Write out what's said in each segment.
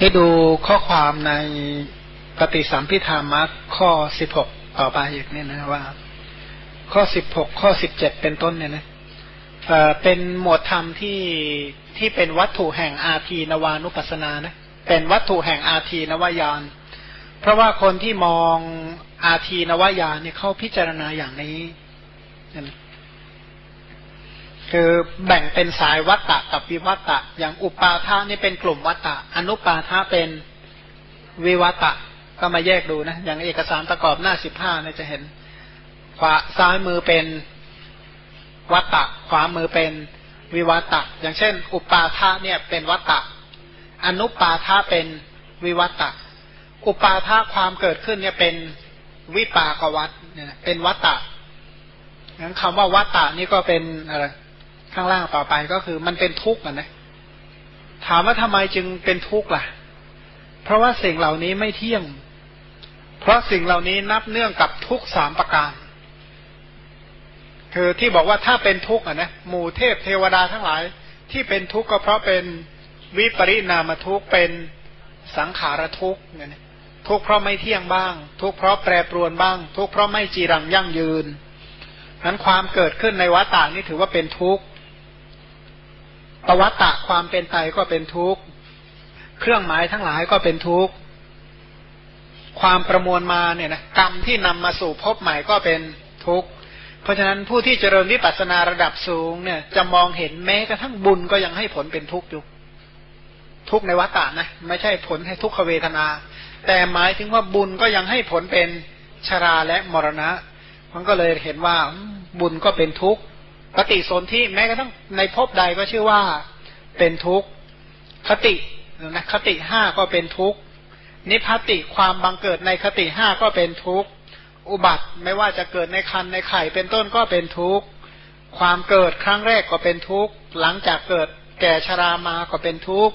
ได้ดูข้อความในปฏิสัมพิธามัคข้อสิบหกต่อไปอีกเนี่ยนะว่า ข้อสิบหกข้อสิบเจ็ดเป็นต้นเนี่ยนะเป็นหมวดธรรมที่ที่เป็นวัตถุแห่งอาทีนวานุปัสนานะเป็นวัตถุแห่งอาทีนวายาน เพราะว่าคนที่มองอาทีนวายานเนี่ยเขาพิจารณาอย่างนี้ คือแบ่งเป็นสายวัตตะกับวิวัตตะ อย่างอุปาทานี่เป็นกลุ่มวัตตะ อนุปาทาเป็นวิวัตตะ ก็มาแยกดูนะ อย่างเอกสารประกอบหน้าสิบห้าเนี่ยจะเห็น ขวาซ้ายมือเป็นวัตตะ ขวามือเป็นวิวัตตะ อย่างเช่น อุปาทาเนี่ยเป็นวัตตะ อนุปาทาเป็นวิวัตะอุปาทาความเกิดขึ้นเนี่ยเป็นวิปากวัตเนี่ยเป็นวัตตะงั้นคำว่าวัตตะนี่ก็เป็นอะไร ข้างล่างต่อไปก็คือมันเป็นทุกข์นะ ถามว่าทำไมจึงเป็นทุกข์ล่ะ เพราะว่าสิ่งเหล่านี้ไม่เที่ยง เพราะสิ่งเหล่านี้นับเนื่องกับทุกสามประการ คือที่บอกว่าถ้าเป็นทุกข์อะนะหมู่เทพเทวดาทั้งหลาย ที่เป็นทุกข์ก็เพราะเป็นวิปริณามทุกข์เป็นสังขารทุกข์เนี่ยทุกข์เพราะไม่เที่ยงบ้าง ทุกข์เพราะแปรปรวนบ้าง ทุกข์เพราะไม่จีรังยั่งยืนนั้นความเกิดขึ้นในวัฏฏานี่ถือว่าเป็นทุกข์ ปวัตตะความเป็นไตก็เป็นทุกข์ เครื่องหมายทั้งหลายก็เป็นทุกข์ ความประมวลมาเนี่ยนะกรรมที่นำมาสู่พบใหม่ก็เป็นทุกข์ เพราะฉะนั้นผู้ที่เจริญวิปัสสนาระดับสูงเนี่ย จะมองเห็นแม้กระทั่งบุญก็ยังให้ผลเป็นทุกข์อยู่ ทุกข์ในวัฏฏะนะไม่ใช่ผลให้ทุกขเวทนา แต่หมายถึงว่าบุญก็ยังให้ผลเป็นชราและมรณะ มันก็เลยเห็นว่าบุญก็เป็นทุกข์ คติสนธิแม้กระทั่งในภพใดก็ชื่อว่าเป็นทุกข์คตินะคติห้าก็เป็นทุกข์นิพพติความบังเกิดในคติห้าก็เป็นทุกข์อุบัติไม่ว่าจะเกิดในคันในไข่เป็นต้นก็เป็นทุกข์ความเกิดครั้งแรกก็เป็นทุกข์หลังจากเกิดแก่ชรามาก็เป็นทุกข์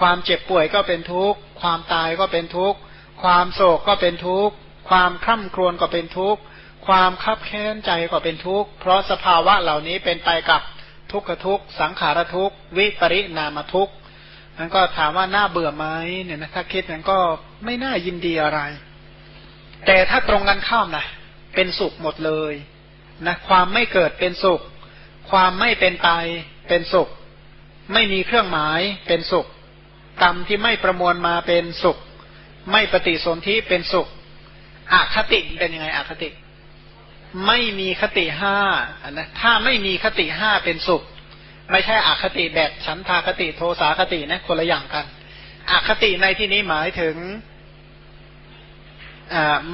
ความเจ็บป่วยก็เป็นทุกข์ความตายก็เป็นทุกข์ความโศกก็เป็นทุกข์ความคร่ำครวญก็เป็นทุกข์ ความคับแค้นใจก็เป็นทุกข์ เพราะสภาวะเหล่านี้เป็นไปกับทุกขทุกข์สังขารทุกข์วิปริณามทุกข์นั้นก็ถามว่าน่าเบื่อไหมเนี่ยนะถ้าคิดนั้นก็ไม่น่ายินดีอะไร แต่ถ้าตรงกันข้ามนะเป็นสุขหมดเลยนะความไม่เกิดเป็นสุข ความไม่เป็นไปเป็นสุข ไม่มีเครื่องหมายเป็นสุข กรรมที่ไม่ประมวลมาเป็นสุข ไม่ปฏิสนธิเป็นสุขอคติเป็นยังไงอคติ ไม่มีคติห้านะถ้าไม่มีคติห้าเป็นสุข ไม่ใช่อคติแบบฉันทาคติโทสาคตินะคนละอย่างกันอคติในที่นี้หมายถึง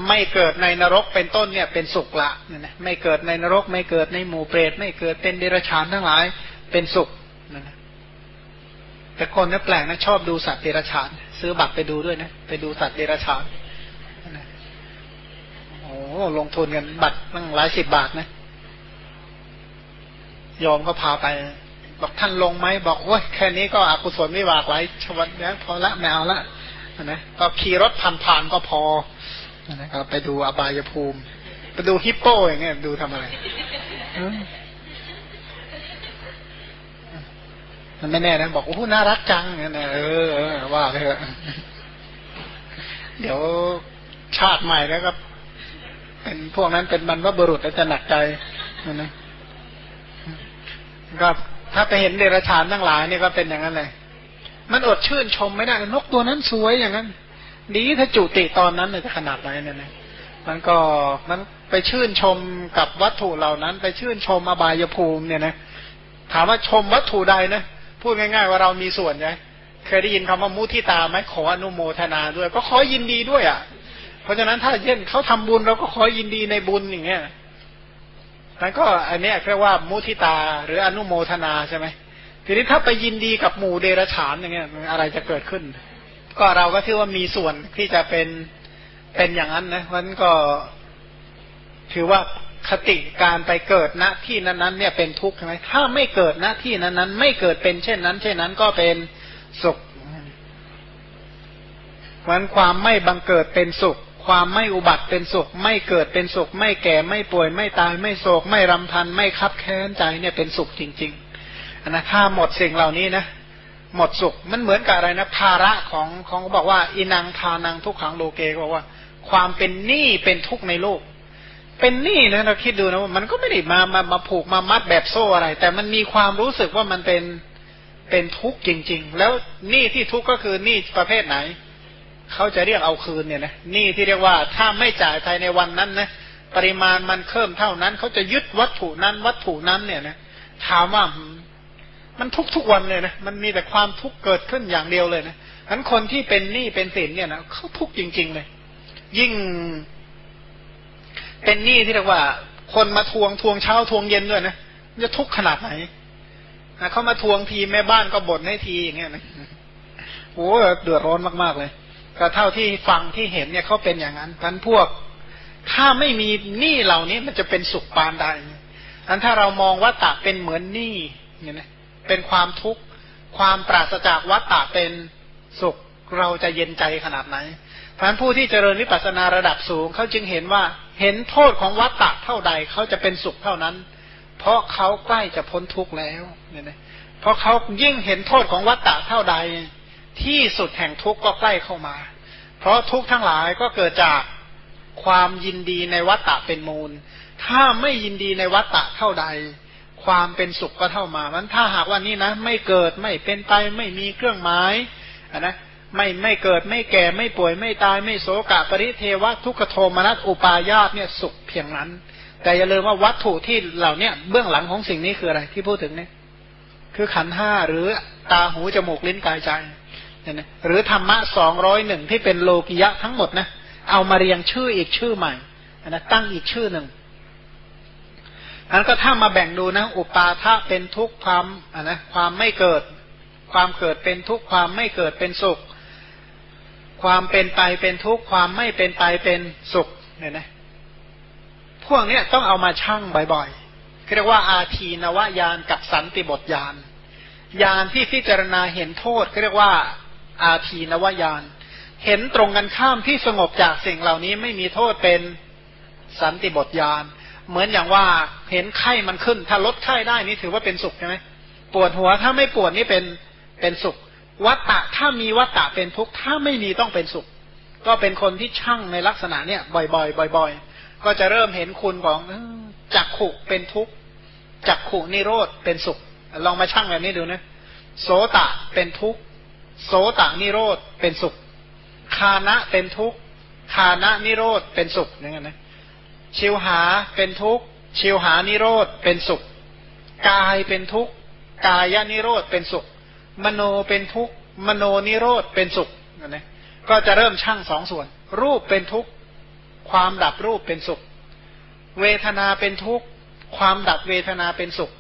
ไม่เกิดในนรกเป็นต้นเนี่ยเป็นสุขละนะไม่เกิดในนรก ไม่เกิดในหมู่เปรตไม่เกิดเป็นเดรัจฉานทั้งหลายเป็นสุขนะแต่คนนี่แปลกนะชอบดูสัตว์เดรัจฉาน ซื้อบัตรไปดูด้วยนะ ไปดูสัตว์เดรัจฉาน ลงทุนกันบัตรตั้งหลายสิบบาทนะยอมก็พาไป บอกท่านลงไหมบอกโอ้ยแค่นี้ก็อกุศลไม่บากไว้ชวันนี้พอละไม่เอาละนะก็ขี่รถผ่านๆก็พอนะครับไปดูอบายภูมิ ไปดูฮิปโปอย่างเงี้ยดูทำอะไรมันไม่แน่นะบอกโอ้น่ารักจังเนี่ยเออว่าไปเถอะเดี๋ยวชาติใหม่แล้วก็ เป็นพวกนั้นเป็นบรรพบุรุษแล้วจะหนักใจนะก็ถ้าไปเห็นเดรัจฉานทั้งหลายนี่ก็เป็นอย่างนั้นเลย มันอดชื่นชมไม่ได้นกตัวนั้นสวยอย่างนั้น ดีถ้าจุติตอนนั้นเนี่ยจะขนาดไหนเนี่ยนะมันก็มันไปชื่นชมกับวัตถุเหล่านั้น ไปชื่นชมอบายภูมิเนี่ยนะถามว่าชมวัตถุใดนะพูดง่าย ๆ ว่าเรามีส่วนไงเคยได้ยินคำว่ามุทิตาไหมขออนุโมทนาด้วย ก็ขอยินดีด้วยอะ เพราะฉะนั้นถ้าเช่นเขาทำบุญเราก็ขอยินดีในบุญอย่างเงี้ยนั่นก็อันนี้เรียกว่ามุทิตาหรืออนุโมทนาใช่ไหมทีนี้ถ้าไปยินดีกับหมู่เดรฉานอย่างเงี้ยอะไรจะเกิดขึ้น ก็เราก็ถือว่ามีส่วนที่จะเป็นเป็นอย่างนั้นนะมันก็ถือว่าคติการไปเกิดณที่นั้นๆเนี่ยเป็นทุกข์ใช่ไหมถ้าไม่เกิดณที่นั้นๆ ไม่เกิดเป็นเช่นนั้น เช่นนั้นก็เป็นสุขมันความไม่บังเกิดเป็นสุข ความไม่อุบัติเป็นสุข ไม่เกิดเป็นสุข ไม่แก่ไม่ป่วยไม่ตายไม่โศก ไม่รำพันไม่คับแค้นใจเนี่ยเป็นสุขจริงๆนะถ้าหมดสิ่งเหล่านี้นะ หมดสุขมันเหมือนกับอะไรนะภาระของของบอกว่าอินังทานังทุกขังโลเกบอกว่า ความเป็นหนี้เป็นทุกข์ในโลก เป็นหนี้นะเราคิดดูนะมันก็ไม่ได้มามามาผูกมามัดแบบโซ่อะไร แต่มันมีความรู้สึกว่ามันเป็นเป็นทุกข์จริง ๆ แล้วหนี้ที่ทุกข์ก็คือหนี้ประเภทไหน เขาจะเรียกเอาคืนเนี่ยนะนี้ที่เรียกว่าถ้าไม่จ่ายภายในวันนั้นนะปริมาณมันเพิ่มเท่านั้น เขาจะยึดวัตถุนั้น วัตถุนั้นเนี่ยนะถามว่ามันทุกทุกวันเลยนะมันมีแต่ความทุกข์เกิดขึ้นอย่างเดียวเลยนะฉะนั้นคนที่เป็นหนี้เป็นสินเนี่ยนะเขาทุกข์จริง ๆ เลย ยิ่ง เป็นหนี้ที่เรียกว่า คนมาทวงทวงเช้าทวงเย็นด้วยนะจะทุกข์ขนาดไหนเขามาทวงทีแม่บ้านก็บ่นให้ทีอย่างเงี้ยนะโอ้เดือดร้อนมากๆเลย ก็เท่าที่ฟังที่เห็นเนี่ยเขาเป็นอย่างนั้นท่านพวก ถ้าไม่มีหนี้เหล่านี้มันจะเป็นสุขปานใดอันถ้าเรามองวัตตะเป็นเหมือนหนี้เนี่ยนะเป็นความทุกข์ความปราศจากวัตตะเป็นสุขเราจะเย็นใจขนาดไหนท่านผู้ที่เจริญวิปัสสนาระดับสูงเขาจึงเห็นว่าเห็นโทษของวัตตะเท่าใดเขาจะเป็นสุขเท่านั้น เพราะเขาใกล้จะพ้นทุกข์แล้วเนี่ยนะเพราะเขายิ่งเห็นโทษของวัตตะเท่าใด ที่สุดแห่งทุกข์ก็ใกล้เข้ามา เพราะทุกข์ทั้งหลายก็เกิดจากความยินดีในวัตตะเป็นมูล ถ้าไม่ยินดีในวัตตะเท่าใด ความเป็นสุขก็เท่ามามันถ้าหากว่านี่นะ ไม่เกิดไม่เป็นไปไม่มีเครื่องหมายนะไม่ไม่เกิดไม่แก่ไม่ป่วยไม่ตายไม่โศกะปริเทวะทุกขโทมนัสอุปายาตเนี่ยสุขเพียงนั้น แต่อย่าลืมว่าวัตถุที่เหล่านี้เบื้องหลังของสิ่งนี้คืออะไรที่พูดถึงเนี่ยคือขันห้าหรือตาหูจมูกลิ้นกายใจ เนี่ยนะหรือธรรมะสองร้อยหนึ่งที่เป็นโลกิยะทั้งหมดนะ เอามาเรียงชื่ออีกชื่อใหม่นะตั้งอีกชื่อหนึ่งอันก็ถ้ามาแบ่งดูนะ อุปาทะเป็นทุกข์ความอะนะความไม่เกิด ความเกิดเป็นทุกข์ความไม่เกิดเป็นสุข ความเป็นไปเป็นทุกข์ความไม่เป็นไปเป็นสุขเนี่ยนะพวกเนี้ยต้องเอามาชั่งบ่อยๆเรียกว่าอาทีนวายานกับสันติบทยานยานที่พิจารณาเห็นโทษเรียกว่า อาทีนวายานเห็นตรงกันข้ามที่สงบจากสิ่งเหล่านี้ไม่มีโทษเป็นสันติบทยาน เหมือนอย่างว่าเห็นไข้มันขึ้น ถ้าลดไข้ได้นี่ถือว่าเป็นสุขใช่ไหมปวดหัวถ้าไม่ปวดนี่เป็นเป็นสุขวัตตะถ้ามีวัตตะเป็นทุกข์ถ้าไม่มีต้องเป็นสุข ก็เป็นคนที่ช่างในลักษณะเนี้ยบ่อยๆบ่อย ๆ ก็จะเริ่มเห็นคุณของจักขุเป็นทุกข์จักขุนิโรธเป็นสุข ลองมาช่างแบบนี้ดูนะโสตะเป็นทุกข์ โสตนิโรธเป็นสุข คานะเป็นทุกข์ คานะนิโรธเป็นสุขอย่างนั้นนะ ชิวหาเป็นทุกข์ ชิวหานิโรธเป็นสุข กายเป็นทุกข์ กายนิโรธเป็นสุข มโนเป็นทุกข์ มโนนิโรธเป็นสุขนะก็จะเริ่มช่างสองส่วน รูปเป็นทุกข์ ความดับรูปเป็นสุข เวทนาเป็นทุกข์ ความดับเวทนาเป็นสุข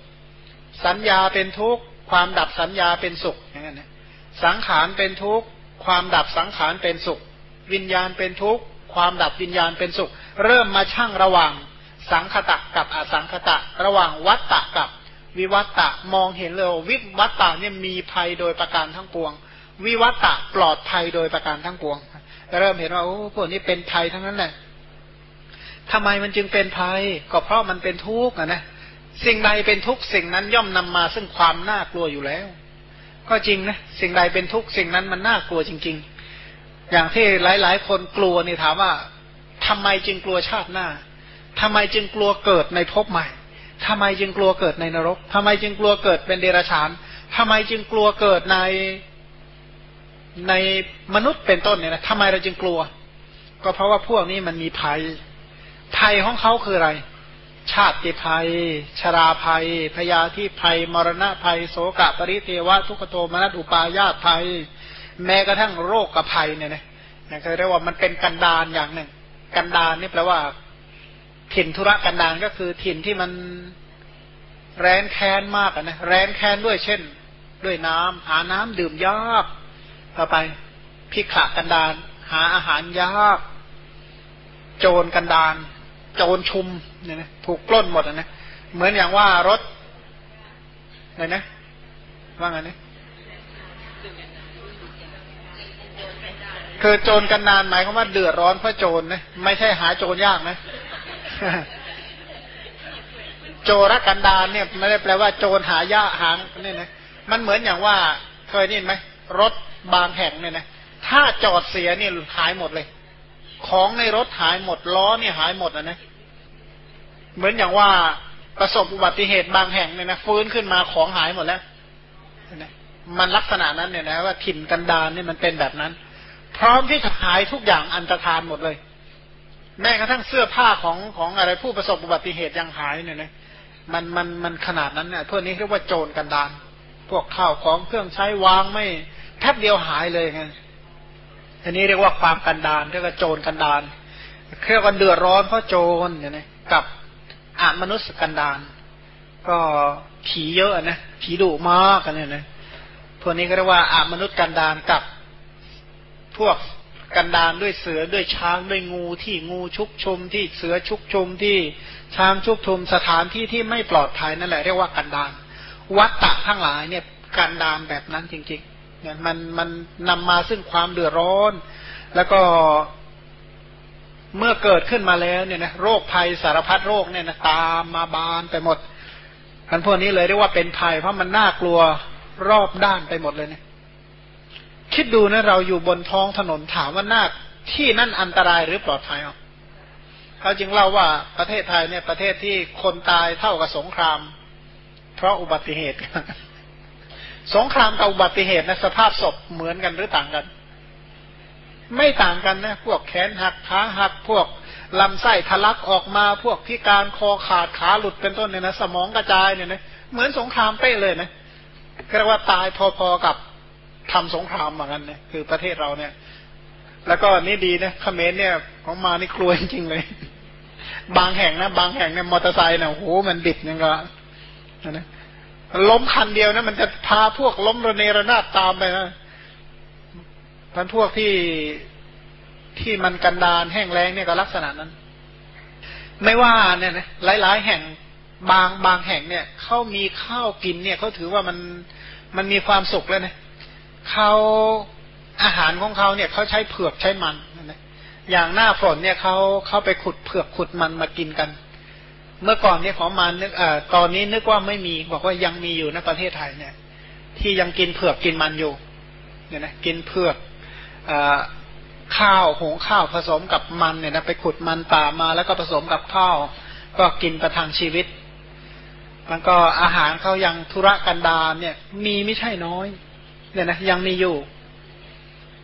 สัญญาเป็นทุกข์ ความดับสัญญาเป็นสุขอย่างนั้นนะ สังขารเป็นทุกข์ ความดับสังขารเป็นสุข วิญญาณเป็นทุกข์ ความดับวิญญาณเป็นสุข เริ่มมาชั่งระหว่างสังคตะกับอสังคตะ ระหว่างวัตตะกับวิวัตตะมองเห็นเลยวิวัตตะเนี่ยมีภัยโดยประการทั้งปวง วิวัตตะปลอดภัยโดยประการทั้งปวง เริ่มเห็นว่าโอ้พวกนี้เป็นภัยทั้งนั้นแหละทำไมมันจึงเป็นภัย ก็เพราะมันเป็นทุกข์นะสิ่งใดเป็นทุกข์สิ่งนั้นย่อมนำมาซึ่งความน่ากลัวอยู่แล้ว ก็จริงนะสิ่งใดเป็นทุกข์สิ่งนั้นมันน่ากลัวจริง ๆ อย่างที่หลาย ๆ คนกลัวนี่ถามว่าทำไมจึงกลัวชาติหน้าทำไมจึงกลัวเกิดในภพใหม่ทำไมจึงกลัวเกิดในนรกทำไมจึงกลัวเกิดเป็นเดรัจฉานทำไมจึงกลัวเกิดในในมนุษย์เป็นต้นเนี่ยนะทำไมเราจึงกลัว ก็เพราะว่าพวกนี้มันมีภัยภัยของเขาคืออะไร ชาติภัย ชราภัย พยาธิภัย มรณะภัย โสกะปริเทวะ ทุกขโทมนัสอุปายาตภัย แม้กระทั่งโรคกับภัยเนี่ยนะนะเขาเรียกว่ามันเป็นกันดานอย่างหนึ่ง กันดารนี่แปลว่า ถิ่นธุระกันดารก็คือถิ่นที่มันแร้นแค้นมากนะแร้นแค้นด้วยเช่น ด้วยน้ำหาน้ำดื่มยากต่อไปพิขะกันดารหาอาหารยาก โจรกันดาร โจรชุมเนี่ยนะถูกปล้นหมดนะเหมือนอย่างว่ารถอะไรนะ ว่าไงเนี่ยคือโจรกันนานหมายความว่าเดือดร้อนเพราะโจรนะไม่ใช่หาโจรยากนะ โจรกันดานเนี่ยไม่ได้แปลว่าโจรหายาหางนี่นะมันเหมือนอย่างว่าเคยนี่ไหมรถบางแห่งเนี่ยนะถ้าจอดเสียเนี่ยหายหมดเลย ของในรถหายหมดล้อเนี่ยหายหมดอะนะเหมือนอย่างว่าประสบอุบัติเหตุบางแห่งเนี่ยนะฟื้นขึ้นมาของหายหมดแล้วมันลักษณะนั้นเนี่ยนะว่าถิ่นกันดารเนี่ยมันเป็นแบบนั้น พร้อมที่จะหายทุกอย่างอันตรธานหมดเลย แม้กระทั่งเสื้อผ้าของของอะไรผู้ประสบอุบัติเหตุยังหายเนี่ยนะมันมันมันขนาดนั้นเนี่ยพวกนี้เรียกว่าโจรกันดารพวกข้าวของเครื่องใช้วางไม่แทบเดียวหายเลยไง อันนี้เรียกว่าความกันดารเรียกว่าโจรกันดารเรียกว่าเดือดร้อนเพราะโจรเนี่ยนะกับอามนุษย์กันดารก็ผีเยอะนะผีดุมากกันเนี่ยนะพวกนี้ก็เรียกว่าอามนุษย์กันดารกับพวกกันดารด้วยเสือด้วยช้างด้วยงูที่งูชุกชุมที่เสือชุกชุมที่ช้างชุกชุมสถานที่ที่ไม่ปลอดภัยนั่นแหละเรียกว่ากันดารวัตตะทั้งหลายเนี่ยกันดารแบบนั้นจริง เนี่ยมันมันนำมาซึ่งความเดือดร้อน แล้วก็เมื่อเกิดขึ้นมาแล้วเนี่ยนะโรคภัยสารพัดโรคเนี่ยนะตามมาบานไปหมดอันพวกนี้เลยเรียกว่าเป็นภัย เพราะมันน่ากลัวรอบด้านไปหมดเลยเนี่ยคิดดูนะเราอยู่บนท้องถนนถามว่านาที่นั่นอันตรายหรือปลอดภัยอะเขาจึงเล่าว่าประเทศไทยเนี่ยประเทศที่คนตายเท่ากับสงคราม เพราะอุบัติเหตุ สงครามกับอุบัติเหตุนะสภาพศพเหมือนกันหรือต่างกัน ไม่ต่างกันนะพวกแขนหักขาหักพวกลำไส้ทะลักออกมาพวกพิการคอขาดขาหลุดเป็นต้นเนี่ยนะสมองกระจายเนี่ยนะเหมือนสงครามเป๊ะเลยนะเรียกว่าตายพอๆกับทำสงครามเหมือนกันเนี่ยคือประเทศเราเนี่ย แล้วก็นี่ดีนะเขมรเนี่ยของมานี่กลัวจริงเลย บางแห่งนะบางแห่งเนี่ยมอเตอร์ไซค์เนี่ยโหมันดิบยังก็นะ ล้มคันเดียวนะมันจะพาพวกล้มระเนระนาดตามไปนะพันพวกที่ที่มันกันดานแห้งแล้งเนี่ยก็ลักษณะนั้น ไม่ว่าเนี่ยนะหลาย ๆ แห่งบางบางแห่งเนี่ยเขามีข้าวกินเนี่ยเขาถือว่ามันมันมีความสุขแล้วนะเขาอาหารของเขาเนี่ยเขาใช้เผือกใช้มันนะอย่างหน้าฝนเนี่ยเขาเขาไปขุดเผือกขุดมันมากินกัน เมื่อก่อนเนี่ยของมันนึกอ่าตอนนี้นึกว่าไม่มีบอกว่ายังมีอยู่ในประเทศไทยเนี่ย ที่ยังกินเผือกกินมันอยู่เนี่ยนะกินเผือกอข้าวหุงข้าวผสมกับมันเนี่ยนะไปขุดมันป่ามาแล้วก็ผสมกับข้าว ก็กินประทังชีวิต มันก็อาหารเขายังธุระกันดารเนี่ย มีไม่ใช่น้อย เนี่ยนะยังมีอยู่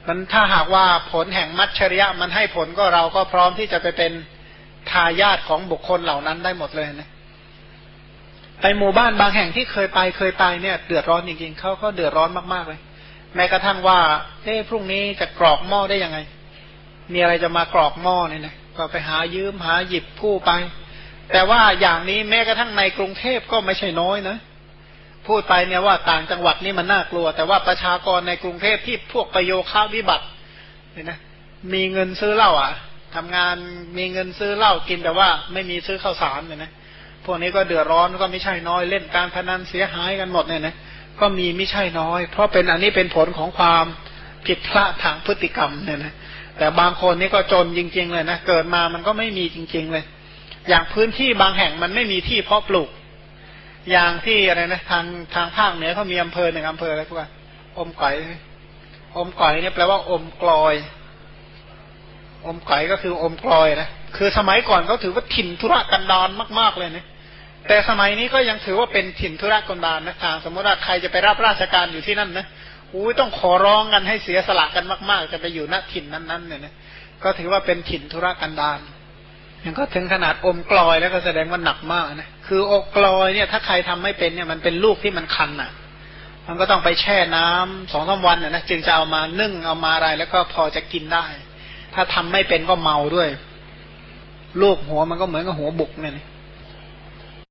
มันถ้าหากว่าผลแห่งมัชชริยะมันให้ผลก็เราก็พร้อมที่จะไปเป็น ทายาทของบุคคลเหล่านั้นได้หมดเลยนะไปหมู่บ้านบางแห่งที่เคยไปเคยไปเนี่ย เดือดร้อนจริงๆเขาก็เดือดร้อนมากๆเลย แม้กระทั่งว่าเอ้พรุ่งนี้จะกรอกหม้อได้ยังไง มีอะไรจะมากรอกหม้อเนี่ยนะก็ไปหายืมหาหยิบผู้ไป แต่ว่าอย่างนี้แม้กระทั่งในกรุงเทพก็ไม่ใช่น้อยนะพูดไปเนี่ยว่าต่างจังหวัดนี่มันน่ากลัว แต่ว่าประชากรในกรุงเทพที่พวกประโยค่าวิบัติเนี่ยนะมีเงินซื้อเหล้าอะ ทำงานมีเงินซื้อเหล้ากินแต่ว่าไม่มีซื้อข้าวสารเนี่ยนะพวกนี้ก็เดือดร้อนก็ไม่ใช่น้อยเล่นการพนันเสียหายกันหมดเนี่ยนะก็มีไม่ใช่น้อย เพราะเป็นอันนี้เป็นผลของความผิดพลาดทางพฤติกรรมเนี่ยนะแต่บางคนนี่ก็จนจริง ๆ เลยนะเกิดมามันก็ไม่มีจริง ๆ เลย อย่างพื้นที่บางแห่งมันไม่มีที่เพาะปลูก อย่างที่อะไรนะทางทางภาคเหนือเขามีอำเภอหนึ่งอำเภออะไรพวกอมก๋อยอมก๋อยเนี่ยแปลว่าอมกลอย อมไก๋อยก็คืออมกลอยนะคือสมัยก่อนเขาถือว่าถิ่นธุรกันดารมาก ๆเลยนี่ยแต่สมัยนี้ก็ยังถือว่าเป็นถิ่นธุรกันดารนะทางสมมติว่าใครจะไปรับราชการอยู่ที่นั่นนะอุ้ยต้องขอร้องกันให้เสียสละกันมาก ๆ จะไปอยู่ณถิ่นนั้นๆเนี่ยนะก็ถือว่าเป็นถิ่นธุรกันดารยังก็ถึงขนาดอมกลอยแล้วก็แสดงว่าหนักมากนะคืออกกลอยเนี่ย ถ้าใครทำไม่เป็นเนี่ยมันเป็นลูกที่มันคันอะ มันก็ต้องไปแช่น้ำสองสาวันนะจึงจะเอามานึ่งเอามาอะไรแล้วก็พอจะกินได้ ถ้าทำไม่เป็นก็เมาด้วย ลูกหัวมันก็เหมือนกับหัวบุกเนี่ย